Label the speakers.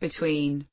Speaker 1: between